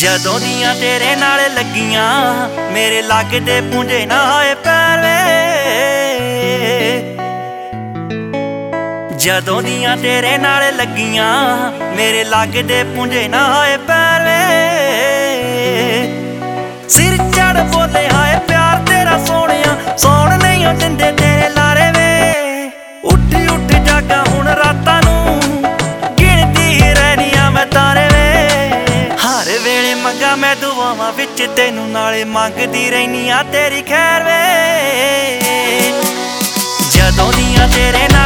ਜਦੋਂ ਦੀਆਂ ਤੇਰੇ ਨਾਲ ਲੱਗੀਆਂ, ਮੇਰੇ ਲੱਗਦੇ ਪੁੰਜੇ ਨਾ ਹੋਏ ਪੈਰ ਵੇ। ਜਦੋਂ ਦੀਆਂ ਤੇਰੇ ਨਾਲ ਲੱਗੀਆਂ, ਮੇਰੇ ਲੱਗਦੇ ਪੁੰਜੇ ਨਾ ਹੋਏ ਪੈਰ ਵੇ। ਸਿਰ ਚੜ ਬੋਲੇ, ਹਾਏ ਪਿਆਰ ਤੇਰਾ ਸੋਹਣਿਆ, ਸੌਣ ਨਹੀਂ ਉਹ ਦਿੰਦੇ ਤੇਰੇ ਵੇਲੇ ਮੰਗਾ, ਮੈਂ ਦੁਆਵਾਂ ਵਿੱਚ ਤੈਨੂੰ ਨਾਲੇ ਮੰਗਦੀ ਰਹਿਨੀ ਆ ਤੇਰੀ ਖੈਰ ਵੇ। ਜਦੋਂ ਦੀਆਂ ਤੇਰੇ ਨਾਲ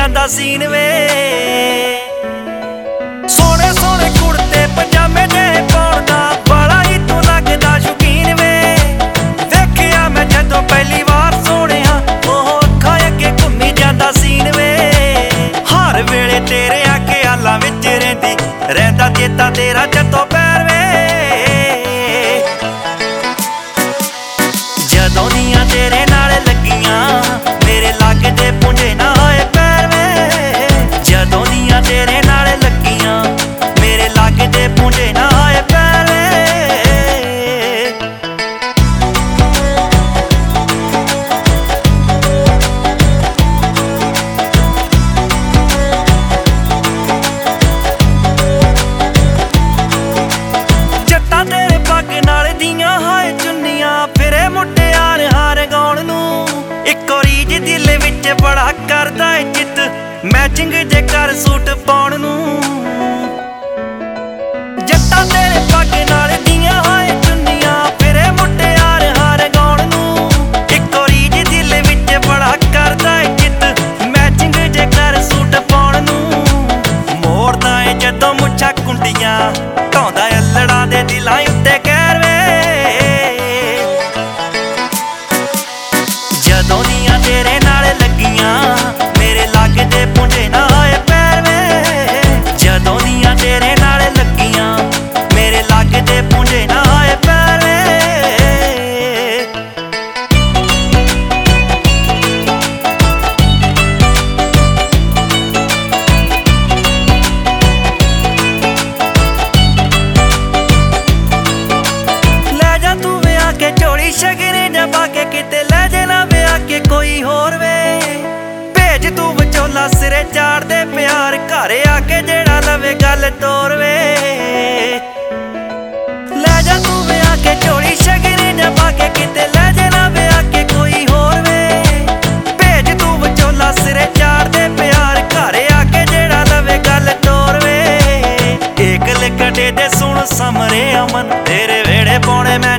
ਜਾਂਦਾ ਸੀਨ ਵੇ। ਸੋਹਣੇ ਸੋਹਣੇ ਕੁੜਤੇ, ਪਜਾਮੇ ਦੇ ਪਾਉਣ ਬੜਾ ਹੀ ਤੂੰ ਲੱਗਦਾ ਸ਼ੁਕੀਨ ਵੇ। ਦੇਖਿਆ ਮੈਂ ਜਦੋਂ ਪਹਿਲੀ ਵਾਰ ਸੋਹਣਿਆ, ਉਹ ਅੱਖਾਂ ਅੱਗੇ ਘੁੰਮੀ ਜਾਂਦਾ ਸੀਨ ਵੇ। ਹਰ ਵੇਲੇ ਤੇਰੇ ਆ ਖਿਆਲਾਂ ਵਿੱਚ ਰਹਿੰਦੀ, ਰਹਿੰਦਾ ਚੇਤਾ ਤੇਰਾ ਦਿਲ ਬੜਾ ਕਰਦਾ ਏ ਜਿੱਤ। ਮੈਚਿੰਗ ਜੇ ਕਰ ਸੂਟ ਪਾਉਣ ਨੂੰ। ਸ਼ਗਰੇ ਪਾ ਕੇ ਕਿਤੇ ਲੈ ਜੇ ਨਾ ਵਿਆਹ ਕੇ ਕੋਈ ਹੋਰ ਵੇ। ਭੇਜ ਤੂੰ ਵਿਚੋਲਾ ਸਿਰੇ ਚਾੜ ਦੇ ਪਿਆਰ ਘਰ ਆ ਕੇ ਜਿਹੜਾ ਲਵੇ ਗੱਲ ਤੋਰ ਵੇ। ਲੈ ਜਾ ਤੂੰ ਵਿਆਹ ਕੇ ਝੋਲੀ ਸ਼ਗਰੇ ਜਾਂ ਪਾ ਕੇ ਕਿਤੇ ਲੈ ਜੇ ਨਾ ਵਿਆਹ ਕੇ ਕੋਈ ਹੋਰ ਵੇ। ਭੇਜ ਤੂੰ ਵਿਚੋਲਾ ਸਿਰੇ ਚਾੜ ਦੇ ਪਿਆਰ ਘਰ ਆ ਕੇ ਜਿਹੜਾ ਲਵੇ ਗੱਲ ਤੋਰ ਵੇ। ਏਕ ਲਿਕਟੇ ਦੇ ਸੁਣ ਸਮਰੇ ਅਮਨ, ਤੇਰੇ ਵੇੜੇ ਪਾਉਣੇ ਮੈਂ